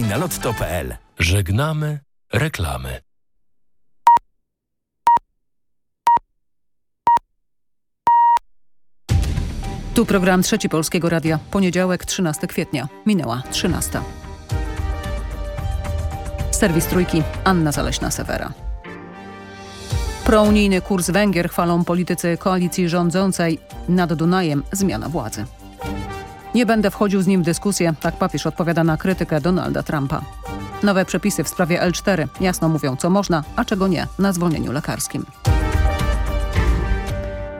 i na lotto.pl. Żegnamy reklamy. Tu program Trzeci Polskiego Radia. Poniedziałek, 13 kwietnia. Minęła 13. Serwis Trójki. Anna Zaleśna-Sewera. Prounijny kurs Węgier chwalą politycy koalicji rządzącej. Nad Dunajem zmiana władzy. Nie będę wchodził z nim w dyskusję, tak papież odpowiada na krytykę Donalda Trumpa. Nowe przepisy w sprawie L4 jasno mówią, co można, a czego nie na zwolnieniu lekarskim.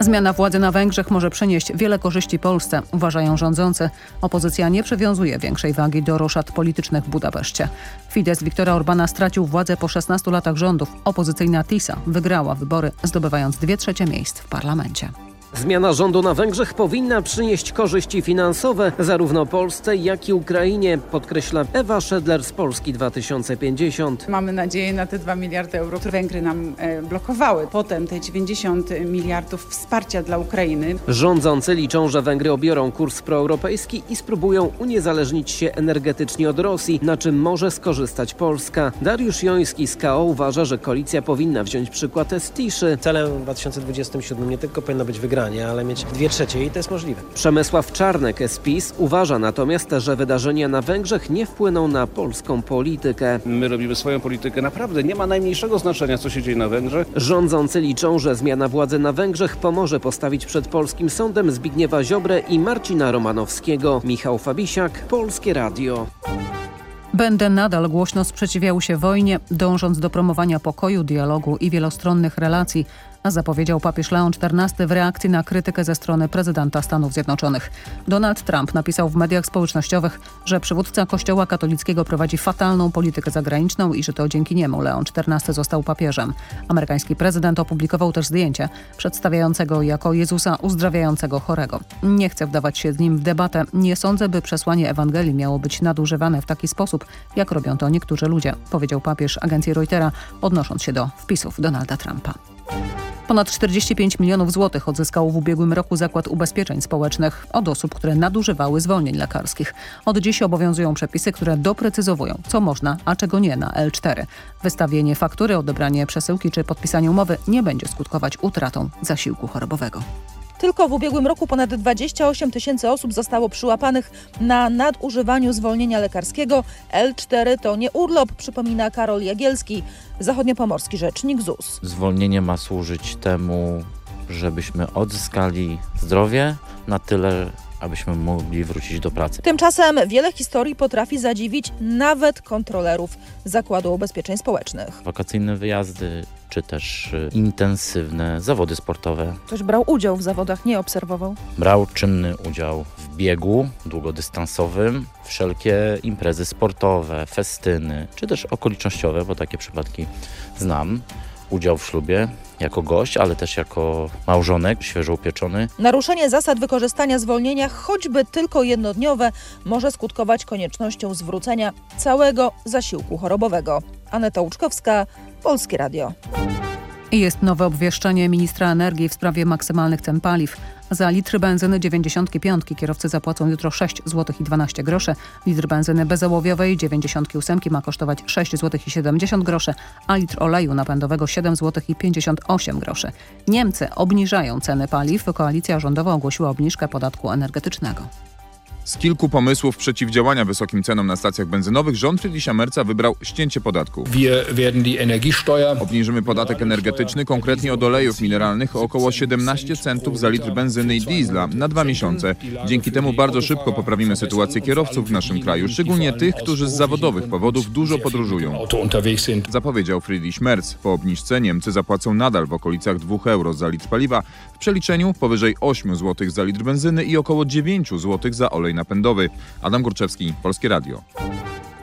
Zmiana władzy na Węgrzech może przynieść wiele korzyści Polsce, uważają rządzący. Opozycja nie przywiązuje większej wagi do roszad politycznych w Budapeszcie. Fidesz Viktora Orbana stracił władzę po 16 latach rządów. Opozycyjna TISA wygrała wybory, zdobywając dwie trzecie miejsc w parlamencie. Zmiana rządu na Węgrzech powinna przynieść korzyści finansowe zarówno Polsce, jak i Ukrainie, podkreśla Ewa Szedler z Polski 2050. Mamy nadzieję na te 2 miliardy euro, które Węgry nam e, blokowały. Potem te 90 miliardów wsparcia dla Ukrainy. Rządzący liczą, że Węgry obiorą kurs proeuropejski i spróbują uniezależnić się energetycznie od Rosji, na czym może skorzystać Polska. Dariusz Joński z KO uważa, że koalicja powinna wziąć przykład z Tiszy. Celem w 2027 nie tylko powinno być wygranie, ale mieć dwie trzecie i to jest możliwe. Przemysław Czarnek z PiS uważa natomiast, że wydarzenia na Węgrzech nie wpłyną na polską politykę. My robimy swoją politykę. Naprawdę nie ma najmniejszego znaczenia, co się dzieje na Węgrzech. Rządzący liczą, że zmiana władzy na Węgrzech pomoże postawić przed polskim sądem Zbigniewa Ziobrę i Marcina Romanowskiego. Michał Fabisiak, Polskie Radio. Będę nadal głośno sprzeciwiał się wojnie, dążąc do promowania pokoju, dialogu i wielostronnych relacji, zapowiedział papież Leon XIV w reakcji na krytykę ze strony prezydenta Stanów Zjednoczonych. Donald Trump napisał w mediach społecznościowych, że przywódca Kościoła katolickiego prowadzi fatalną politykę zagraniczną i że to dzięki niemu Leon XIV został papieżem. Amerykański prezydent opublikował też zdjęcie przedstawiającego jako Jezusa uzdrawiającego chorego. Nie chcę wdawać się z nim w debatę. Nie sądzę, by przesłanie Ewangelii miało być nadużywane w taki sposób, jak robią to niektórzy ludzie, powiedział papież agencji Reutera, odnosząc się do wpisów Donalda Trumpa. Ponad 45 milionów złotych odzyskał w ubiegłym roku Zakład Ubezpieczeń Społecznych od osób, które nadużywały zwolnień lekarskich. Od dziś obowiązują przepisy, które doprecyzowują, co można, a czego nie na L4. Wystawienie faktury, odebranie przesyłki czy podpisanie umowy nie będzie skutkować utratą zasiłku chorobowego. Tylko w ubiegłym roku ponad 28 tysięcy osób zostało przyłapanych na nadużywaniu zwolnienia lekarskiego. L4 to nie urlop, przypomina Karol Jagielski, zachodniopomorski rzecznik ZUS. Zwolnienie ma służyć temu, żebyśmy odzyskali zdrowie na tyle, abyśmy mogli wrócić do pracy. Tymczasem wiele historii potrafi zadziwić nawet kontrolerów Zakładu Ubezpieczeń Społecznych. Wakacyjne wyjazdy czy też intensywne zawody sportowe. Ktoś brał udział w zawodach, nie obserwował? Brał czynny udział w biegu długodystansowym, wszelkie imprezy sportowe, festyny, czy też okolicznościowe, bo takie przypadki znam udział w ślubie jako gość, ale też jako małżonek świeżo upieczony. Naruszenie zasad wykorzystania zwolnienia, choćby tylko jednodniowe, może skutkować koniecznością zwrócenia całego zasiłku chorobowego. Aneta Łuczkowska, Polskie Radio. Jest nowe obwieszczenie ministra energii w sprawie maksymalnych cen paliw. Za litr benzyny 95 kierowcy zapłacą jutro 6 zł i 12 groszy. Litr benzyny bezołowiowej 98 ma kosztować 6 zł i 70 groszy, a litr oleju napędowego 7 zł i 58 groszy. Niemcy obniżają ceny paliw. Koalicja rządowa ogłosiła obniżkę podatku energetycznego. Z kilku pomysłów przeciwdziałania wysokim cenom na stacjach benzynowych rząd Friedricha Merca wybrał ścięcie podatku. Obniżymy podatek energetyczny, konkretnie od olejów mineralnych o około 17 centów za litr benzyny i diesla na dwa miesiące. Dzięki temu bardzo szybko poprawimy sytuację kierowców w naszym kraju, szczególnie tych, którzy z zawodowych powodów dużo podróżują. Zapowiedział Friedrich Merz. Po obniżce Niemcy zapłacą nadal w okolicach 2 euro za litr paliwa, w przeliczeniu powyżej 8 zł za litr benzyny i około 9 zł za olej napędowy. Adam Górczewski, Polskie Radio.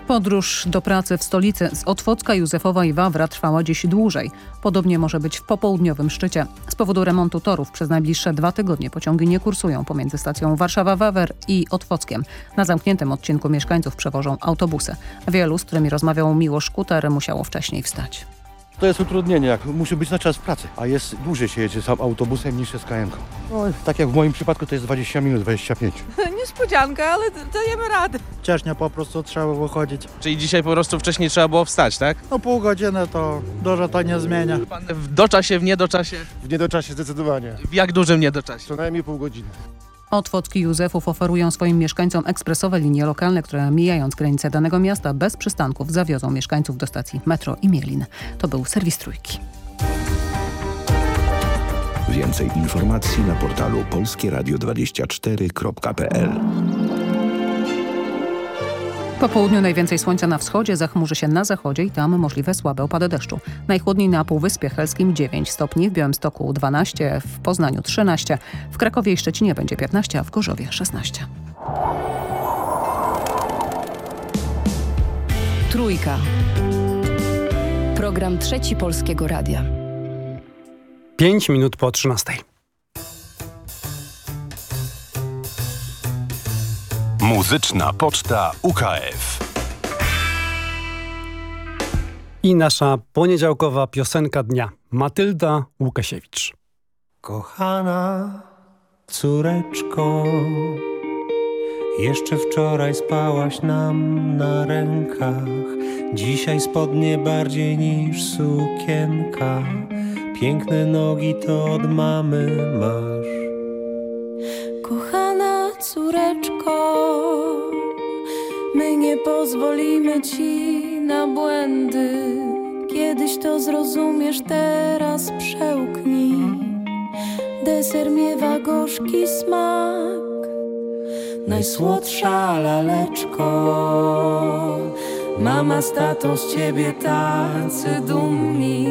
Podróż do pracy w stolicy z Otwocka, Józefowa i Wawra trwała dziś dłużej. Podobnie może być w popołudniowym szczycie. Z powodu remontu torów przez najbliższe dwa tygodnie pociągi nie kursują pomiędzy stacją Warszawa-Wawer i Otwockiem. Na zamkniętym odcinku mieszkańców przewożą autobusy. Wielu, z którymi rozmawiał Miłosz Kuter, musiało wcześniej wstać. To jest utrudnienie, jak musi być na czas w pracy, a jest dłużej się jedzie sam autobusem niż z KM. No, tak jak w moim przypadku to jest 20 minut, 25. Niespodzianka, ale dajemy radę. Wcześniej po prostu trzeba wychodzić. Czyli dzisiaj po prostu wcześniej trzeba było wstać, tak? No pół godziny to dużo to nie zmienia. Pan w doczasie, w niedoczasie? W niedoczasie zdecydowanie. W jak dużym niedoczasie? Co najmniej pół godziny. Otwocki Józefów oferują swoim mieszkańcom ekspresowe linie lokalne, które mijając granice danego miasta bez przystanków zawiozą mieszkańców do stacji metro i Mielin. To był serwis Trójki. Więcej informacji na portalu polskieradio24.pl Po południu najwięcej słońca na wschodzie, zachmurzy się na zachodzie i tam możliwe słabe opady deszczu. Najchłodniej na Półwyspie Helskim 9 stopni, w Białymstoku 12, w Poznaniu 13, w Krakowie i Szczecinie będzie 15, a w Gorzowie 16. Trójka. Program Trzeci Polskiego Radia. 5 minut po 13. Muzyczna Poczta UKF. I nasza poniedziałkowa piosenka dnia. Matylda Łukasiewicz. Kochana córeczko, jeszcze wczoraj spałaś nam na rękach, dzisiaj spodnie bardziej niż sukienka. Piękne nogi to od mamy masz. My nie pozwolimy ci na błędy. Kiedyś to zrozumiesz, teraz przełknij. Deser miewa gorzki smak, Najsłodsza laleczko, mama z tatą z ciebie tacy dumni.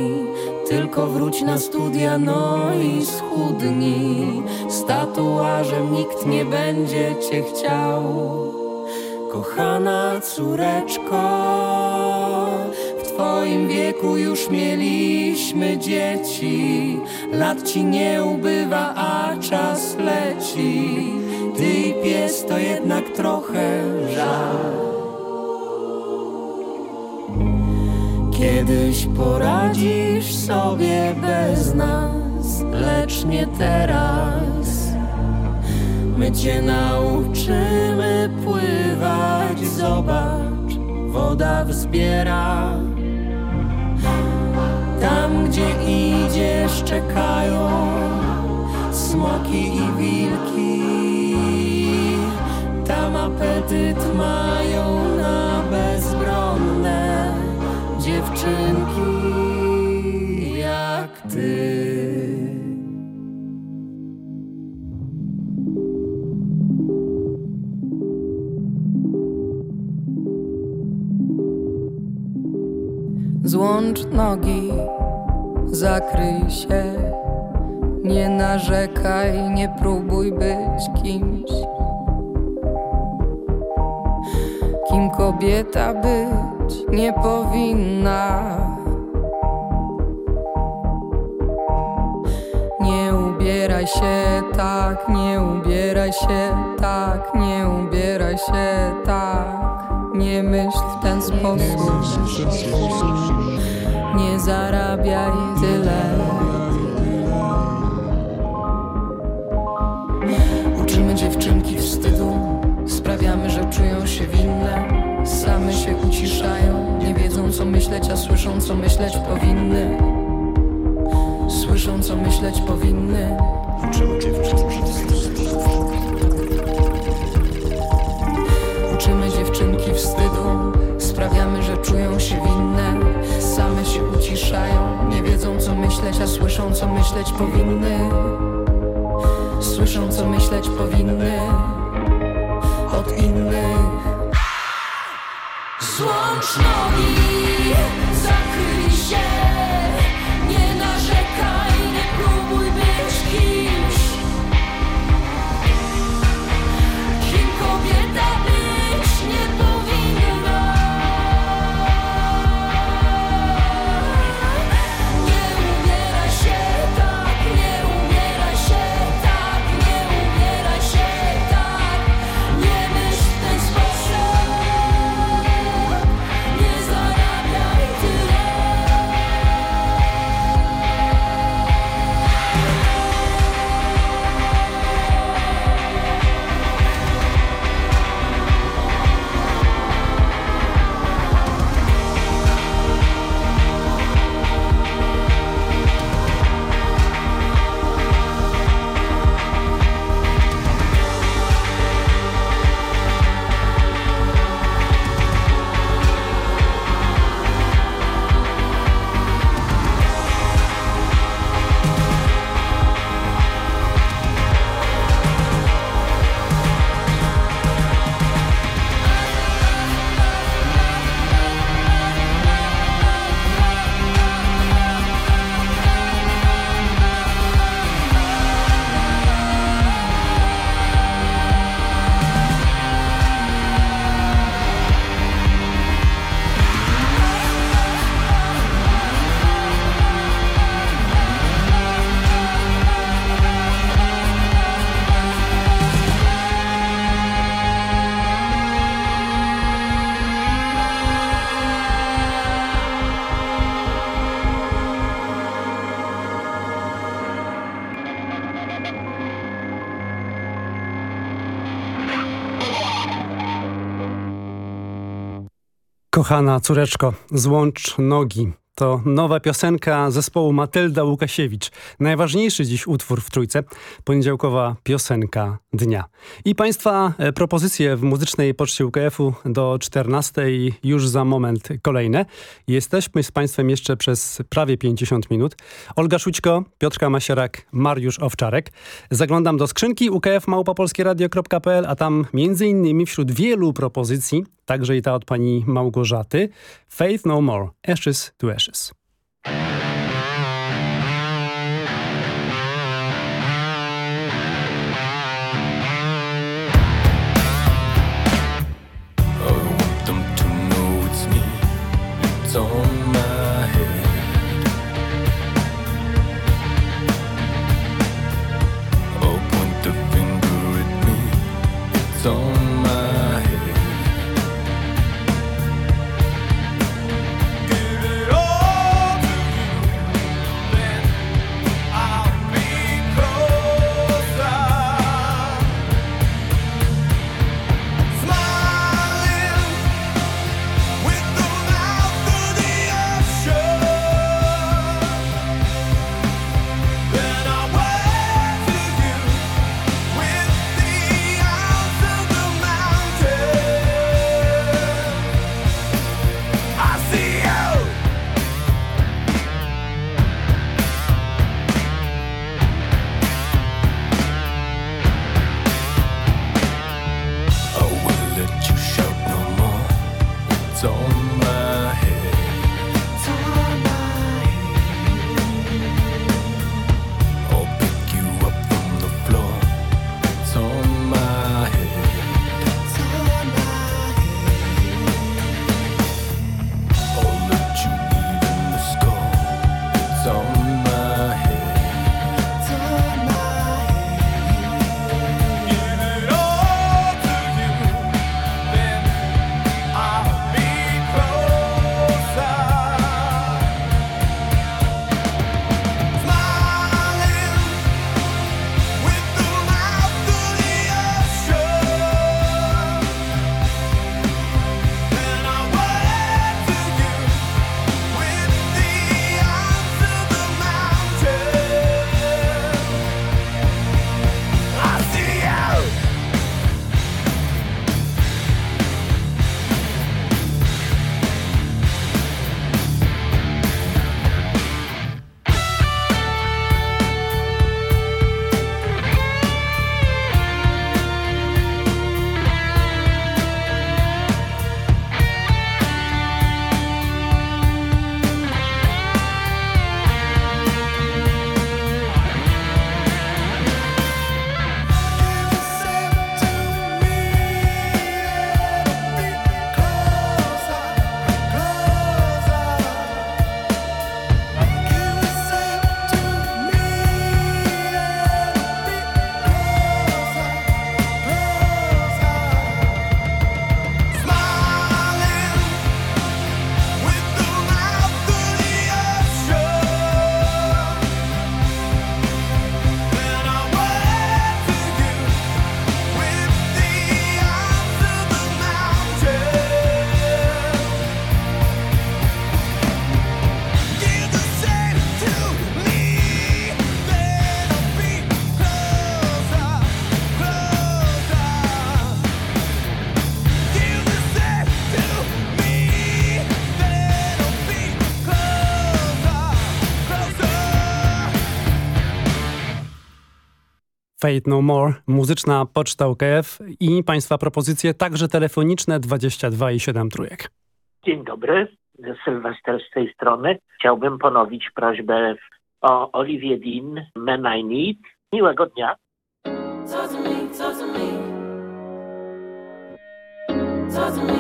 Tylko wróć na studia, no i schudnij. Z tatuażem nikt nie będzie cię chciał. Kochana córeczko, w twoim wieku już mieliśmy dzieci. Lat ci nie ubywa, a czas leci. Ty i pies to jednak trochę żal. Kiedyś poradzisz sobie bez nas, lecz nie teraz. My cię nauczymy pływać, zobacz, woda wzbiera. Tam, gdzie idziesz, czekają smoki i wilki. Tam apetyt mają na bezbronne dziewczynki jak ty. Złącz nogi, zakryj się. Nie narzekaj, nie próbuj być kimś. Kim kobieta być nie powinna. Nie ubieraj się tak, nie ubieraj się tak, nie ubieraj się tak. Nie myśl w ten sposób. Nie zarabiaj tyle. Uczymy dziewczynki wstydu, sprawiamy, że czują się winne. Same się uciszają, nie wiedzą co myśleć, a słyszą co myśleć powinny. Słyszą co myśleć powinny. Uczymy dziewczynki Uczymy wstydu, sprawiamy, że czują się winne. Same się uciszają, nie wiedzą co myśleć, a słyszą co myśleć powinny. Słyszą co myśleć powinny od innych. Złącz nogi, zakryj się, Kochana córeczko, złącz nogi. To nowa piosenka zespołu Matylda Łukasiewicz. Najważniejszy dziś utwór w Trójce. Poniedziałkowa piosenka dnia. I Państwa e, propozycje w muzycznej poczcie UKF-u do 14. Już za moment kolejne. Jesteśmy z Państwem jeszcze przez prawie 50 minut. Olga Szućko, Piotrka Masierak, Mariusz Owczarek. Zaglądam do skrzynki ukfmałpopolskieradio.pl, a tam między innymi wśród wielu propozycji, także i ta od pani Małgorzaty, Faith No More, Ashes to Ashes. It's Fate No More, muzyczna poczta UKF i Państwa propozycje także telefoniczne 22 i 7 trójek. Dzień dobry, Sylwester z tej strony. Chciałbym ponowić prośbę o Olivier Dean, Man I Need. Miłego dnia. Talk to me, talk to me. Talk to me,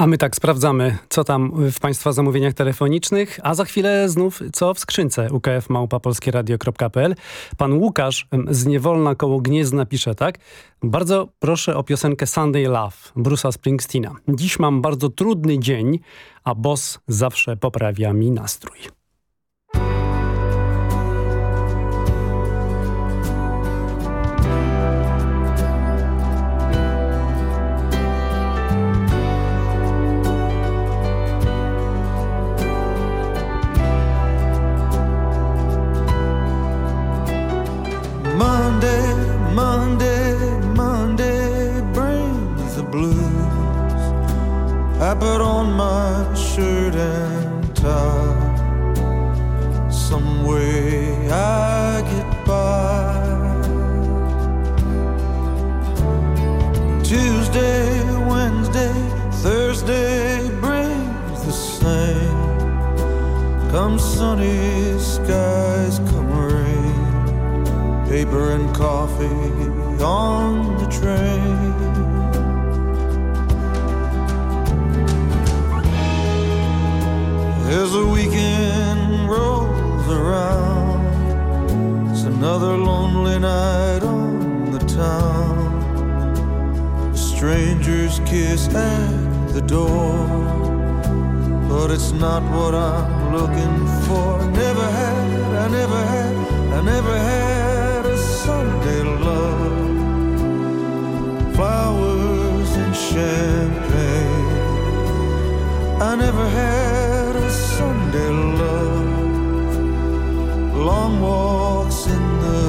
A my tak sprawdzamy, co tam w Państwa zamówieniach telefonicznych, a za chwilę znów co w skrzynce ukfmałpapolskieradio.pl. Pan Łukasz z Niewolna koło Gniezna pisze tak. Bardzo proszę o piosenkę Sunday Love Bruce'a Springsteena. Dziś mam bardzo trudny dzień, a boss zawsze poprawia mi nastrój. Monday, Monday brings the blues. I put on my shirt and tie. Some way I get by. Tuesday, Wednesday, Thursday brings the same. Come sunny skies paper and coffee on the train. As the weekend rolls around, it's another lonely night on the town. A stranger's kiss at the door, but it's not what I'm looking for. Never had, I never had, I never had. Sunday love, flowers and champagne. I never had a Sunday love, long walks in the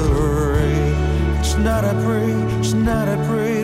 rain. It's Tonight I pray, not a pray.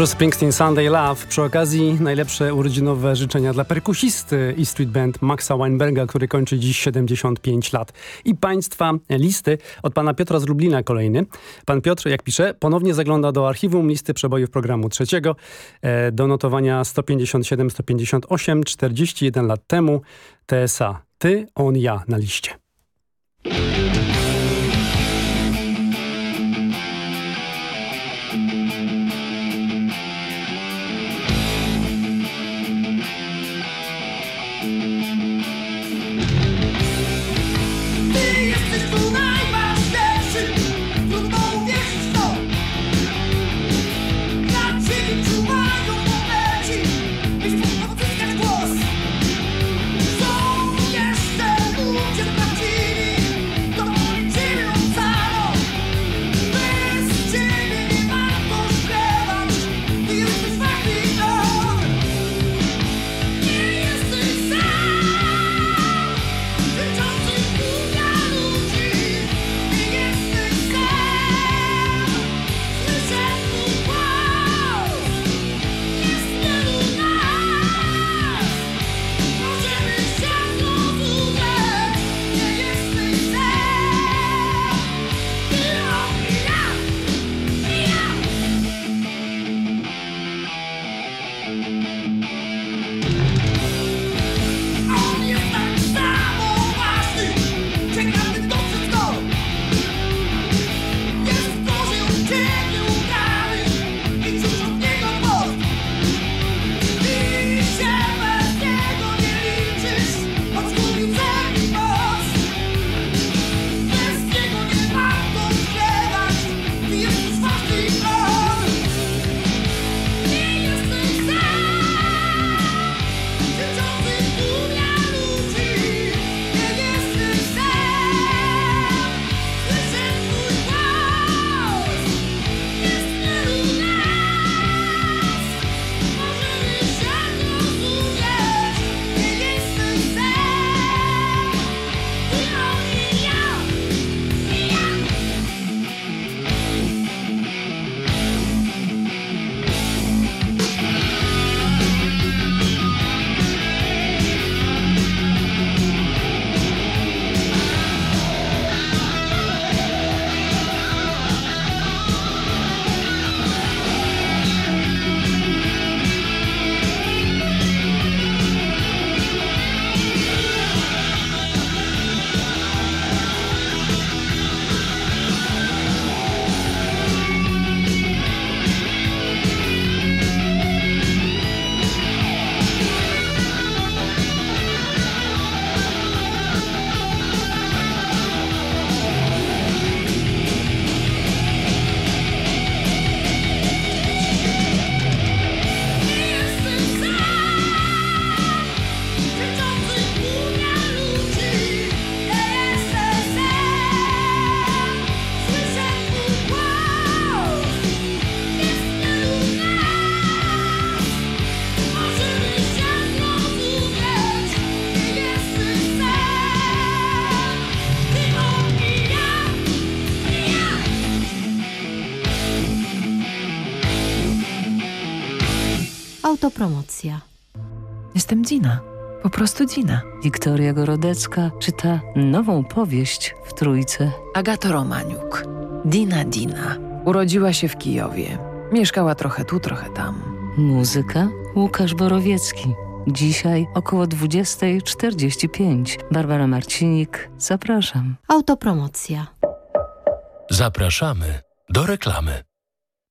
Bruce Springsteen Sunday Love. Przy okazji najlepsze urodzinowe życzenia dla perkusisty E Street Band Maxa Weinberga, który kończy dziś 75 lat. I państwa listy od pana Piotra z Lublina kolejny. Pan Piotr, jak pisze, ponownie zagląda do archiwum listy przebojów programu trzeciego. E, do notowania 157-158, 41 lat temu. TSA. Ty, on, ja na liście. Autopromocja. Jestem Dina. Po prostu Dina. Wiktoria Gorodecka czyta nową powieść w Trójce. Agato Romaniuk. Dina Dina. Urodziła się w Kijowie. Mieszkała trochę tu, trochę tam. Muzyka Łukasz Borowiecki. Dzisiaj około 20.45. Barbara Marcinik, zapraszam. Autopromocja. Zapraszamy do reklamy.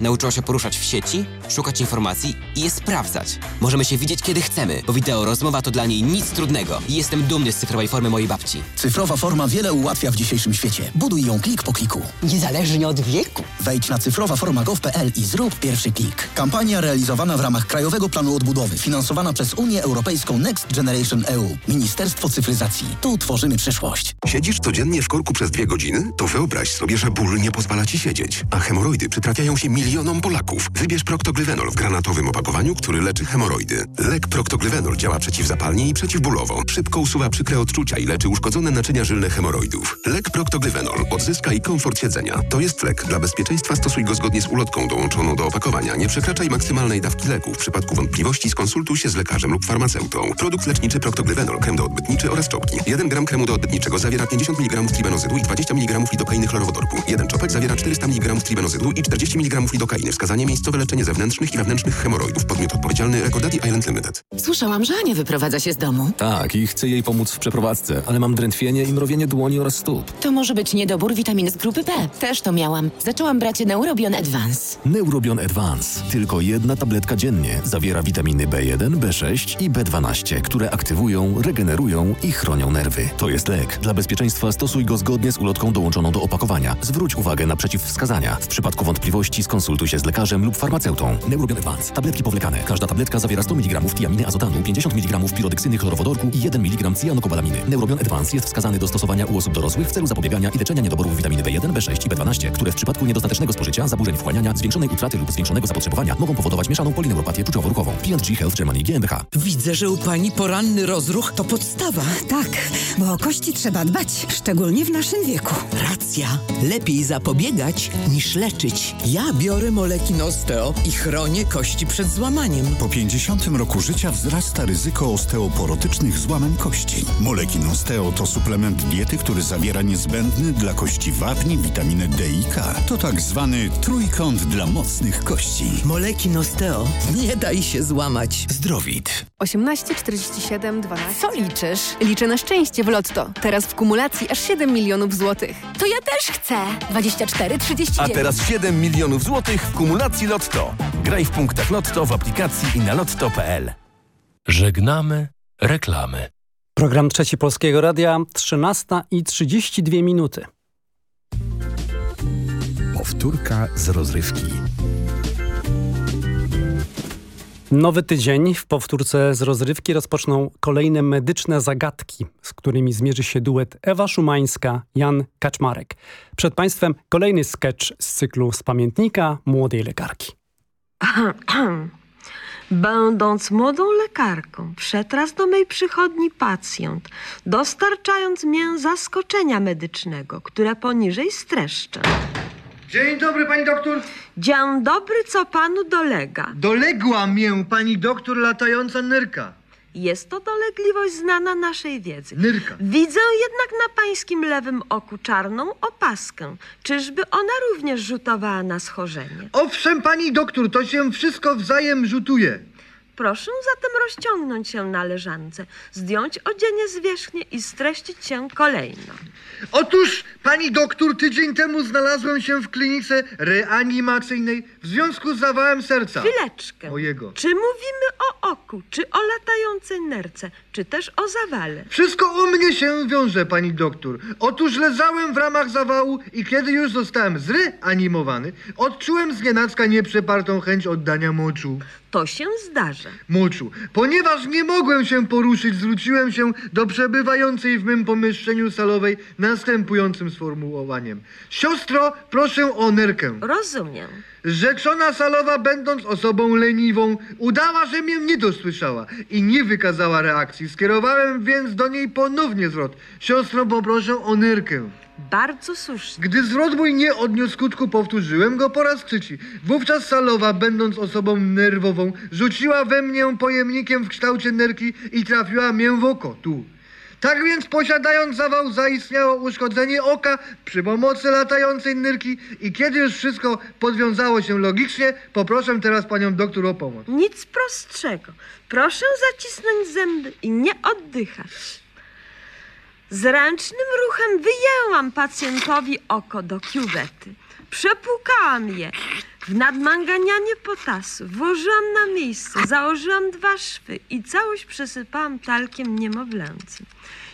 Nauczyła się poruszać w sieci, szukać informacji i je sprawdzać. Możemy się widzieć kiedy chcemy, bo wideo rozmowa to dla niej nic trudnego. I jestem dumny z cyfrowej formy mojej babci. Cyfrowa forma wiele ułatwia w dzisiejszym świecie. Buduj ją klik po kliku. Niezależnie od wieku. Wejdź na cyfrowaforma.gov.pl i zrób pierwszy klik. Kampania realizowana w ramach Krajowego Planu Odbudowy, finansowana przez Unię Europejską Next Generation EU. Ministerstwo Cyfryzacji. Tu tworzymy przyszłość. Siedzisz codziennie w korku przez dwie godziny? To wyobraź sobie, że ból nie pozwala ci siedzieć. A hemoroidy przytrafiają się milionom Polaków. Wybierz Proctoglyvenol w granatowym opakowaniu, który leczy hemoroidy. Lek Proctoglyvenol działa przeciwzapalnie i przeciwbólowo. Szybko usuwa przykre odczucia i leczy uszkodzone naczynia żylne hemoroidów. Lek Proctoglyvenol. Odzyskaj komfort siedzenia. To jest lek. Dla bezpieczeństwa stosuj go zgodnie z ulotką dołączoną do opakowania. Nie przekraczaj maksymalnej dawki leku. W przypadku wątpliwości skonsultuj się z lekarzem lub farmaceutą. Produkt leczniczy Proctoglyvenol, krem doodbytniczy oraz czopki. 1 gram kremu doodbytniczego zawiera 50 mg tribenozydu i 20 mg lidokainy chlorowodorku. Jeden czopek zawiera 400 mg tribenozydu i 40 mg lidokainy. Wskazanie miejscowe leczenie zewnętrznych i wewnętrznych hemoroidów. Podmiot odpowiedzialny Recordati Island Limited. Słyszałam, że Ania wyprowadza się z domu. Tak, i chcę jej pomóc w przeprowadzce, ale mam drętwienie i mrowienie dłoni oraz stóp. To może być niedobór witamin z grupy B. Też to miałam. Zaczęłam brać Neurobion Advance. Neurobion Advance. Tylko jedna tabletka dziennie. Zawiera witaminy B1, B6 i B12, które aktywują, regenerują i chronią nerwy. To jest lek. Dla bezpieczeństwa stosuj go zgodnie z ulotką dołączoną do opakowania. Zwróć uwagę na przeciwwskazania. W przypadku wątpliwości skonsultuj się z lekarzem lub farmaceutą. Neurobion Advance. Tabletki powlekane. Każda tabletka zawiera 100 mg tiaminy azotanu, 50 mg pirodeksyny chlorowodorku i 1 mg cyjanokobalaminy. Neurobion Advance jest wskazany do stosowania u osób dorosłych w celu zapobiegania i leczenia niedoborów witaminy B1, B6 i B12, które w przypadku niedostatecznego spożycia, zaburzeń wchłaniania, zwiększonej utraty lub zwiększonego zapotrzebowania mogą powodować mieszaną polineuropatię czuciowo-ruchową. P&G Health Germany GmbH. Widzę, że u pani poranny rozruch to podstawa. Tak, bo o kości trzeba dbać, szczególnie w naszym wieku. Racja. Lepiej zapobiegać niż leczyć. Ja biorę moleki Osteo i chronię kości przed złamaniem. Po 50 roku życia wzrasta ryzyko osteoporotycznych złamań kości. Molekin Osteo to suplement diety, który zawiera niezbędny dla kości wapń, witaminę D i K. To tak zwany trójkąt dla mocnych kości. Moleki Osteo. Nie daj się złamać. Zdrowit. 18, 47, 12. Co liczysz? Liczę na szczęście w Lotto. Teraz w kumulacji aż 7 milionów złotych. To ja też chcę. 24, 39. A teraz 7 milionów złotych w kumulacji Lotto. Graj w punktach Lotto w aplikacji i na lotto.pl. Żegnamy reklamy. Program Trzeci Polskiego Radia, 13 i 32 minuty. Powtórka z rozrywki. Nowy tydzień w powtórce z rozrywki rozpoczną kolejne medyczne zagadki, z którymi zmierzy się duet Ewa Szumańska, Jan Kaczmarek. Przed Państwem kolejny sketch z cyklu z pamiętnika młodej lekarki. Będąc młodą lekarką, przetras do mej przychodni pacjent, dostarczając mię zaskoczenia medycznego, które poniżej streszczę. Dzień dobry, pani doktor. Dzień dobry, co panu dolega? Doległa mię pani doktor latająca nyrka. Jest to dolegliwość znana naszej wiedzy. Nyrka. Widzę jednak na pańskim lewym oku czarną opaskę. Czyżby ona również rzutowała na schorzenie? Owszem, pani doktor, to się wszystko wzajem rzutuje. Proszę zatem rozciągnąć się na leżance, zdjąć odzienie z wierzchnie i streścić się kolejno. Otóż, pani doktor, tydzień temu znalazłem się w klinice reanimacyjnej w związku z zawałem serca. Chwileczkę. Mojego. Czy mówimy o oku, czy o latającej nerce, czy też o zawale? Wszystko u mnie się wiąże, pani doktor. Otóż leżałem w ramach zawału i kiedy już zostałem zreanimowany, odczułem znienacka nieprzepartą chęć oddania moczu. To się zdarza. Moczu. Ponieważ nie mogłem się poruszyć, zwróciłem się do przebywającej w mym pomieszczeniu salowej następującym sformułowaniem. Siostro, proszę o nerkę. Rozumiem. Rzeczona salowa, będąc osobą leniwą, udała, że mnie nie dosłyszała i nie wykazała reakcji. Skierowałem więc do niej ponownie zwrot. Siostro, poproszę o nerkę. Bardzo słusznie. Gdy zwrot mój nie odniósł skutku, powtórzyłem go po raz trzeci. Wówczas salowa, będąc osobą nerwową, rzuciła we mnie pojemnikiem w kształcie nerki i trafiła mię w oko, tu. Tak więc posiadając zawał zaistniało uszkodzenie oka przy pomocy latającej nyrki i kiedy już wszystko podwiązało się logicznie, poproszę teraz panią doktor o pomoc. Nic prostszego. Proszę zacisnąć zęby i nie oddychać. Zręcznym ruchem wyjęłam pacjentowi oko do kiuwety. Przepłukałam je w nadmanganianie potasu, włożyłam na miejsce, założyłam dwa szwy i całość przesypałam talkiem niemowlęcym.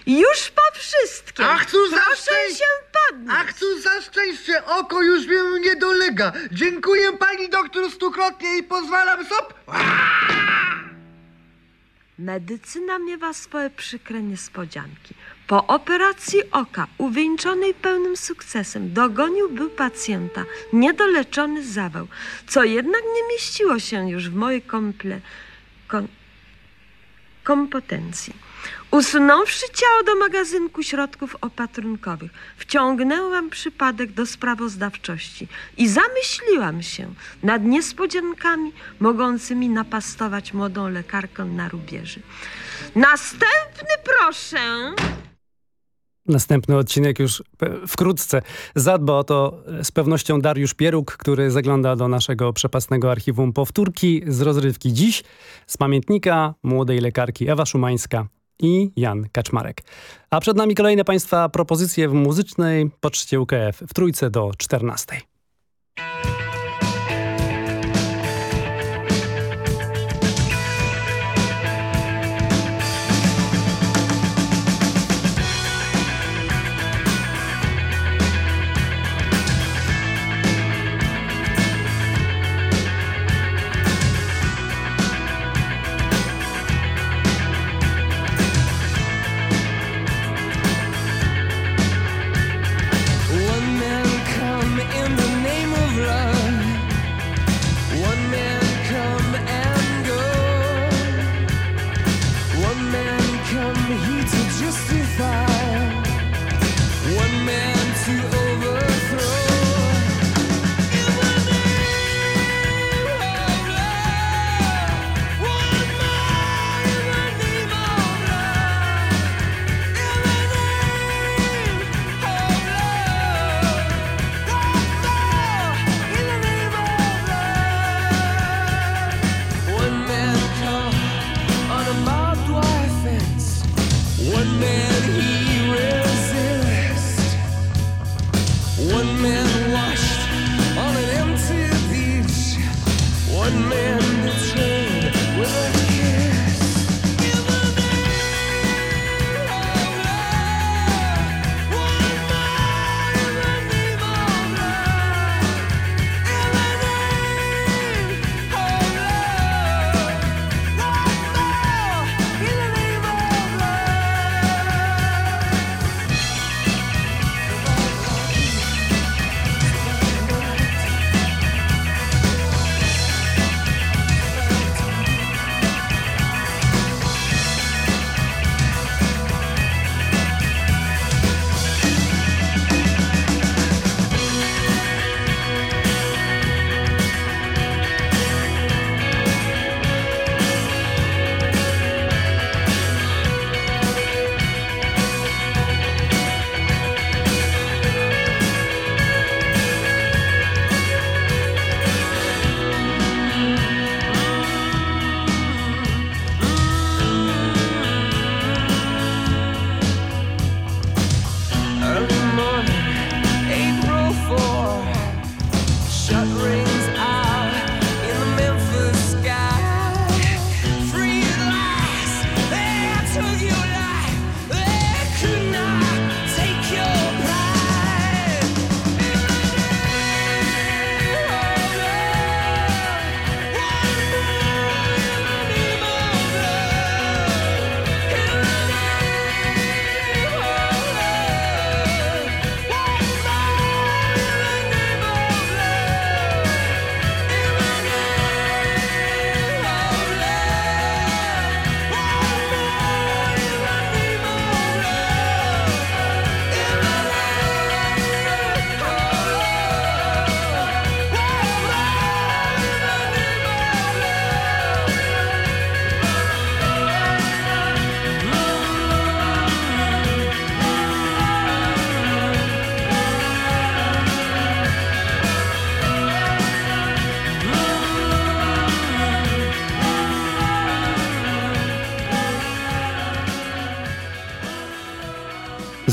Już po wszystkim. Ach, cóż za Proszę szczęście! się podnieść. Ach, cóż za szczęście! Oko już mnie nie dolega. Dziękuję pani doktor stukrotnie i pozwalam sop. Medycyna miewa swoje przykre niespodzianki. Po operacji oka, uwieńczonej pełnym sukcesem, dogonił był pacjenta niedoleczony zawał, co jednak nie mieściło się już w mojej komple... Kom, kompetencji. Usunąwszy ciało do magazynku środków opatrunkowych, wciągnęłam przypadek do sprawozdawczości i zamyśliłam się nad niespodziankami mogącymi napastować młodą lekarkę na rubieży. Następny proszę! Następny odcinek już wkrótce. Zadba o to z pewnością Dariusz Pieruk, który zagląda do naszego przepasnego archiwum powtórki z rozrywki dziś z pamiętnika młodej lekarki Ewa Szumańska i Jan Kaczmarek. A przed nami kolejne Państwa propozycje w muzycznej poczcie UKF w trójce do 14.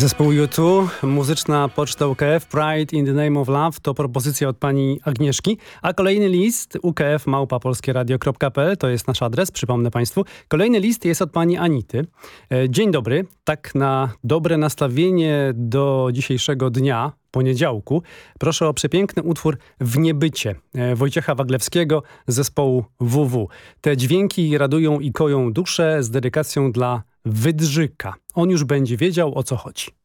Zespół U2, muzyczna poczta UKF, Pride in the Name of Love to propozycja od pani Agnieszki, a kolejny list UKF małpapolskieradio.pl to jest nasz adres, przypomnę państwu. Kolejny list jest od pani Anity. E, dzień dobry, tak na dobre nastawienie do dzisiejszego dnia, poniedziałku, proszę o przepiękny utwór W niebycie e, Wojciecha Waglewskiego z zespołu WW. Te dźwięki radują i koją duszę z dedykacją dla Wydrzyka. On już będzie wiedział o co chodzi.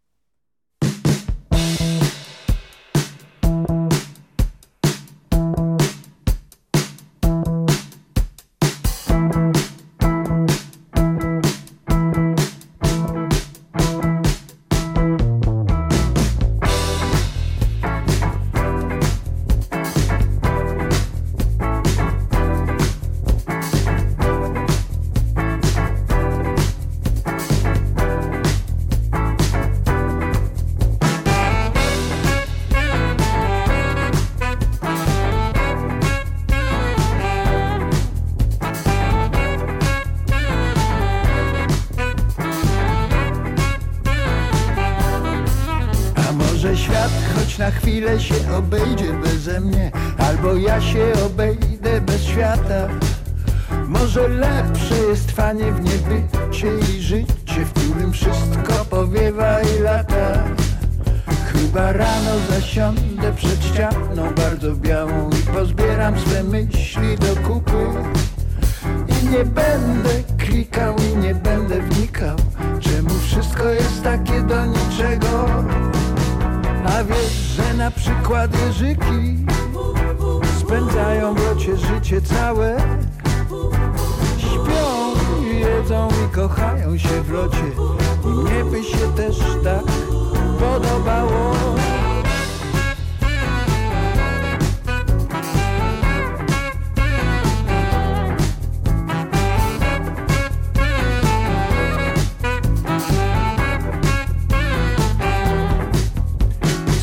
podobało.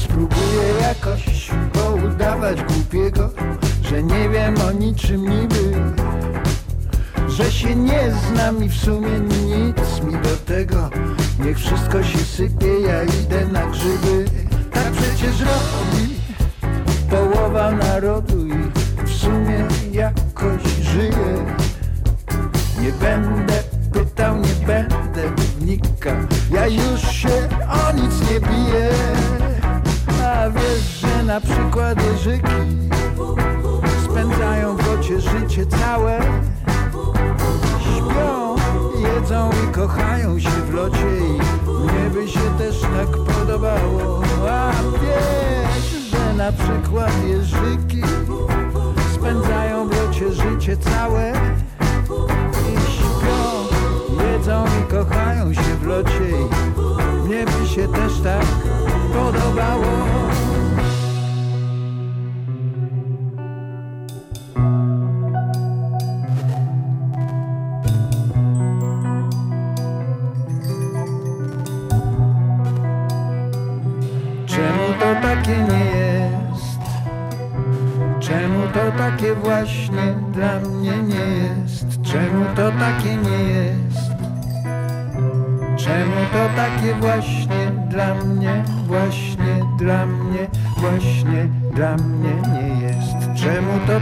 Spróbuję jakoś poudawać głupiego Że nie wiem o niczym niby Że się nie znam i w sumie nic mi do tego. Niech wszystko się sypie tak,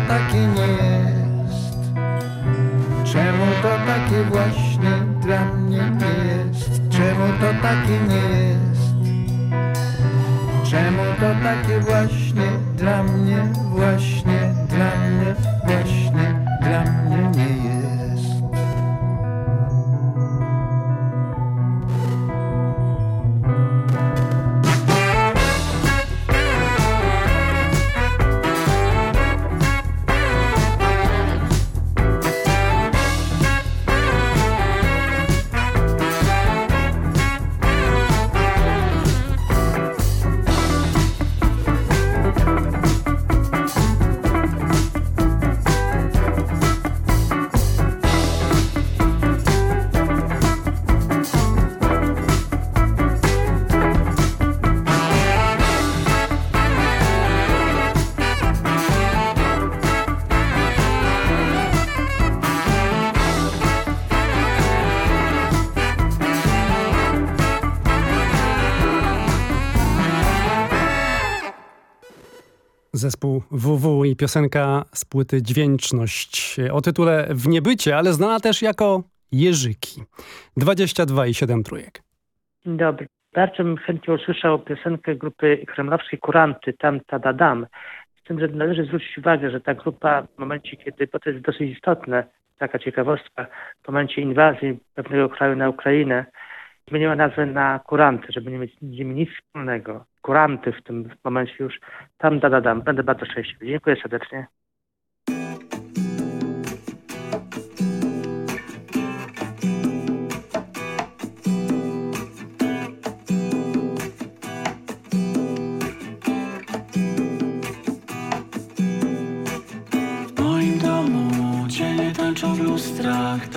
takie nie jest? Czemu to takie właśnie dla mnie nie jest? Czemu to takie nie jest? Czemu to takie właśnie dla mnie, właśnie dla mnie, właśnie dla mnie nie jest? Piosenka z płyty Dźwięczność o tytule W niebycie, ale znana też jako Jerzyki. 22 i 7 trójek. Dobry. Bardzo bym chętnie usłyszał piosenkę grupy kremlowskiej Kuranty, Tam Tada Dam. Z tym, że należy zwrócić uwagę, że ta grupa w momencie, kiedy, bo to jest dosyć istotne, taka ciekawostka, w momencie inwazji pewnego kraju na Ukrainę, zmieniła nazwę na Kuranty, żeby nie mieć z nimi nic wspólnego. Kuranty w tym momencie już tam da, da, dam. Będę bardzo szczęśliwy. Dziękuję serdecznie. W moim domu cienie tańczą w lustrach,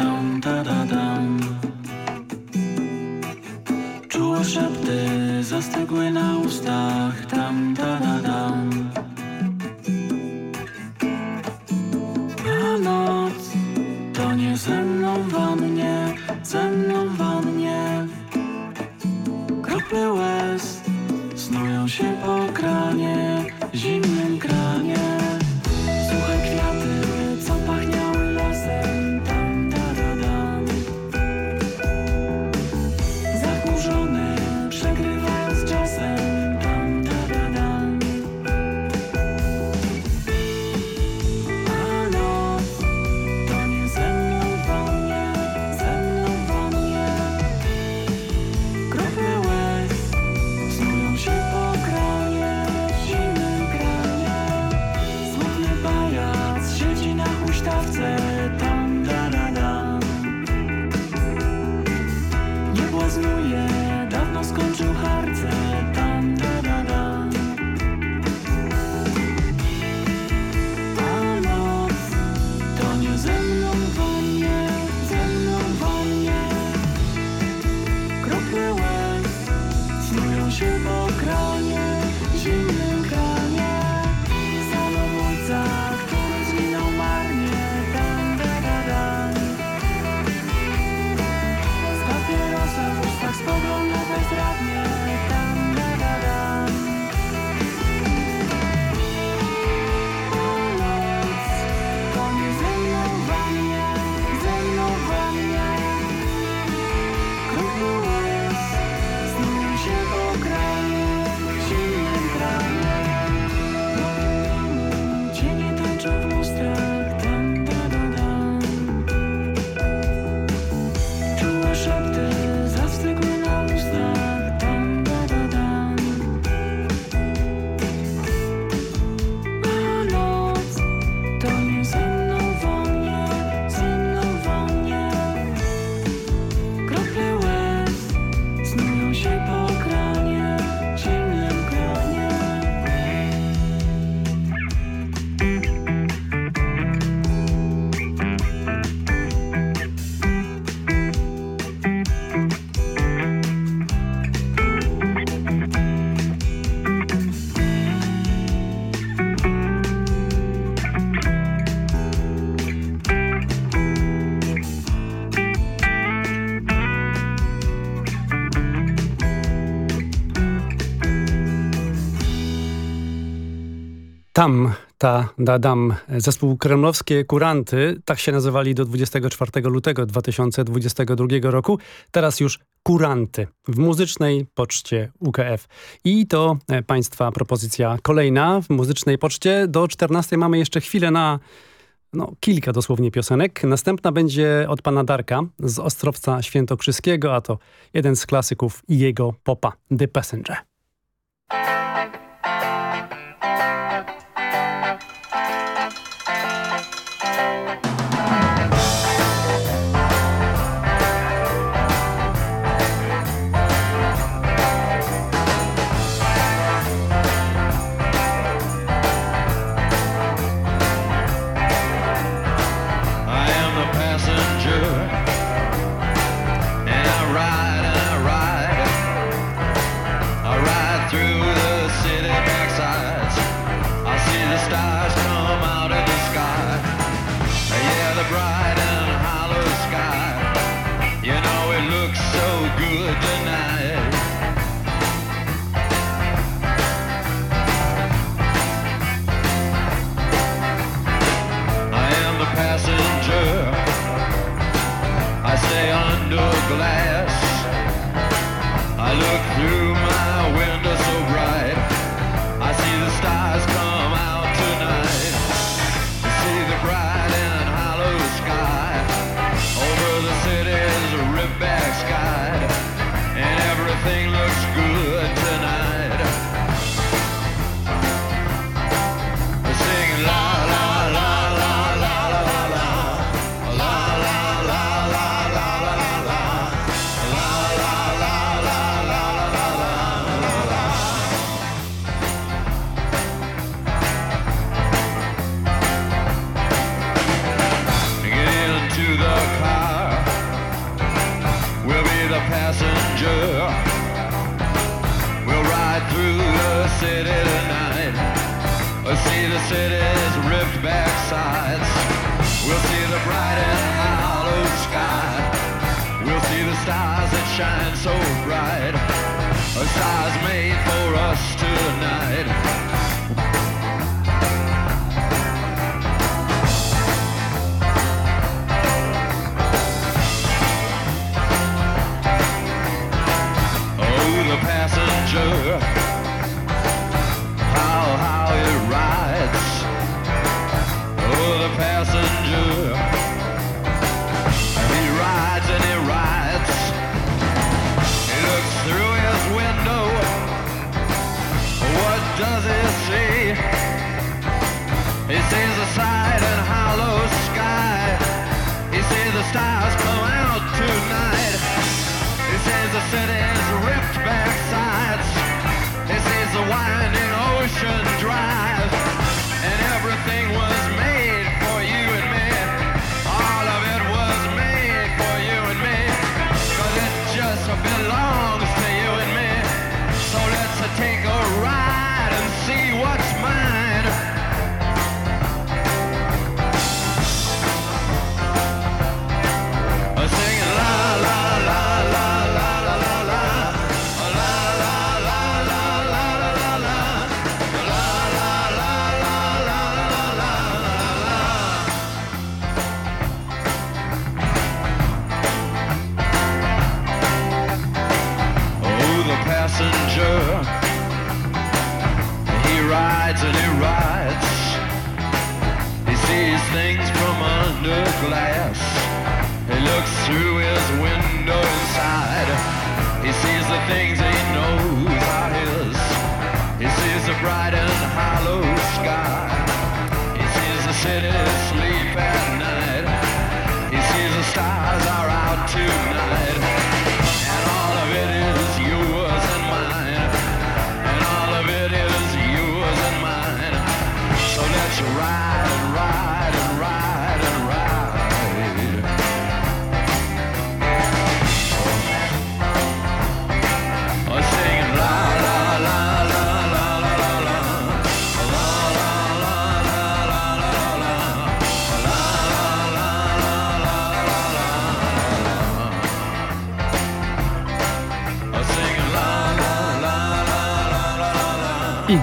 Tam, ta, da, dam. Zespół kremlowskie Kuranty, tak się nazywali do 24 lutego 2022 roku. Teraz już Kuranty w muzycznej poczcie UKF. I to e, Państwa propozycja kolejna w muzycznej poczcie. Do 14 mamy jeszcze chwilę na no, kilka dosłownie piosenek. Następna będzie od pana Darka z Ostrowca Świętokrzyskiego, a to jeden z klasyków jego popa, The Passenger.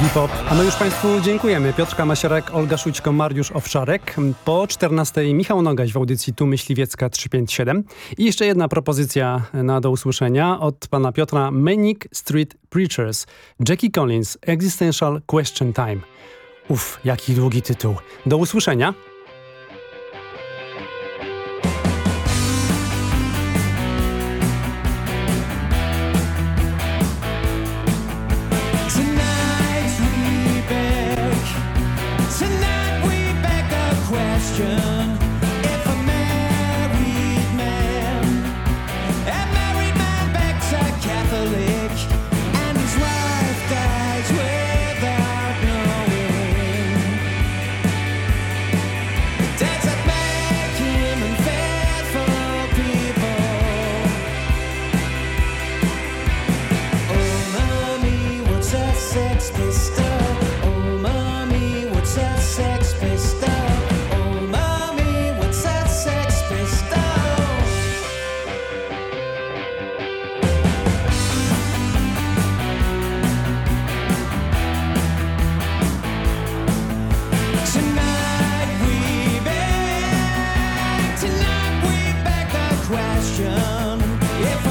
Digipop. A my już Państwu dziękujemy. Piotrka Masiorek, Olga Szućko, Mariusz Owszarek. Po 14 Michał Nogaś w audycji Tu Myśliwiecka 357. I jeszcze jedna propozycja na do usłyszenia od pana Piotra Menik Street Preachers. Jackie Collins, Existential Question Time. Uff, jaki długi tytuł. Do usłyszenia. question if I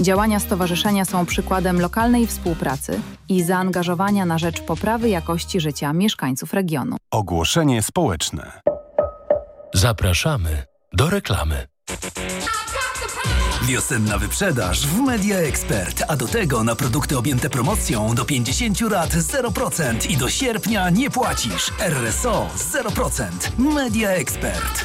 Działania stowarzyszenia są przykładem lokalnej współpracy i zaangażowania na rzecz poprawy jakości życia mieszkańców regionu. Ogłoszenie społeczne. Zapraszamy do reklamy. Wiosenna wyprzedaż w Media Expert, a do tego na produkty objęte promocją do 50 lat 0% i do sierpnia nie płacisz. RSO 0%. Media Expert.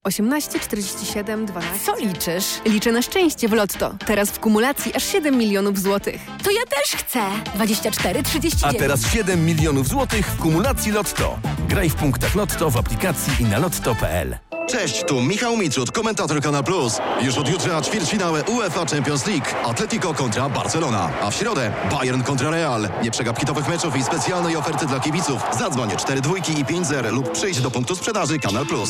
18 47 12. Co liczysz? Liczę na szczęście w Lotto. Teraz w kumulacji aż 7 milionów złotych. To ja też chcę. 24 39. A teraz 7 milionów złotych w kumulacji Lotto. Graj w punktach Lotto w aplikacji i na lotto.pl. Cześć, tu Michał Mitrud, komentator Kanal Plus. Już od jutra ćwierćfinały UEFA Champions League. Atletico kontra Barcelona. A w środę Bayern kontra Real. Nie przegap hitowych meczów i specjalnej oferty dla kibiców. Zadzwoń 4 dwójki i 5 zer lub przyjdź do punktu sprzedaży Kanal Plus.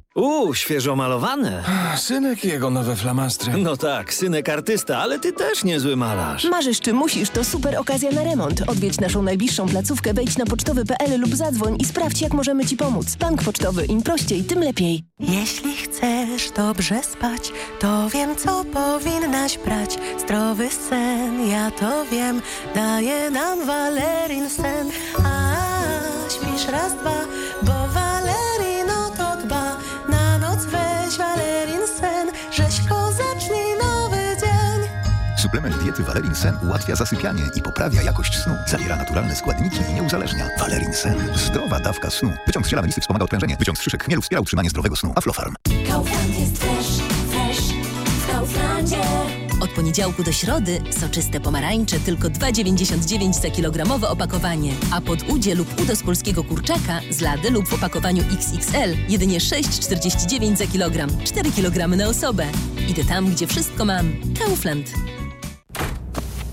Uuu, świeżo malowane. Synek i jego nowe flamastry. No tak, synek artysta, ale ty też niezły malarz. Marzysz czy musisz, to super okazja na remont. Odwiedź naszą najbliższą placówkę, wejdź na pocztowy.pl lub zadzwoń i sprawdź, jak możemy Ci pomóc. Bank pocztowy, im prościej, tym lepiej. Jeśli chcesz dobrze spać, to wiem, co powinnaś brać. Zdrowy sen, ja to wiem, daje nam Valerin sen. A śpisz raz, dwa, Suplement diety Valerin Sen ułatwia zasypianie i poprawia jakość snu. Zawiera naturalne składniki i nie uzależnia. Valerin Sen. Zdrowa dawka snu. Wyciąg z ziela melisy wspomaga odprężenie. Wyciąg z szyszek chmielu wspiera utrzymanie zdrowego snu. Aflofarm. Kaufland jest fresh, fresh w Kauflandzie. Od poniedziałku do środy soczyste pomarańcze tylko 2,99 za kilogramowe opakowanie, a pod udzie lub udo z polskiego kurczaka z lady lub w opakowaniu XXL jedynie 6,49 za kilogram. 4 kg na osobę. Idę tam, gdzie wszystko mam. Kaufland.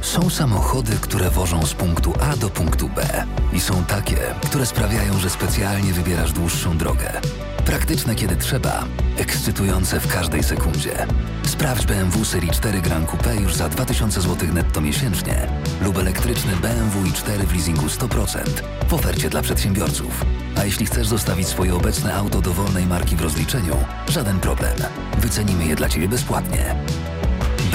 Są samochody, które wożą z punktu A do punktu B. I są takie, które sprawiają, że specjalnie wybierasz dłuższą drogę. Praktyczne kiedy trzeba, ekscytujące w każdej sekundzie. Sprawdź BMW Serii 4 Grand Coupe już za 2000 zł netto miesięcznie lub elektryczny BMW i4 w leasingu 100% w ofercie dla przedsiębiorców. A jeśli chcesz zostawić swoje obecne auto dowolnej marki w rozliczeniu, żaden problem. Wycenimy je dla Ciebie bezpłatnie.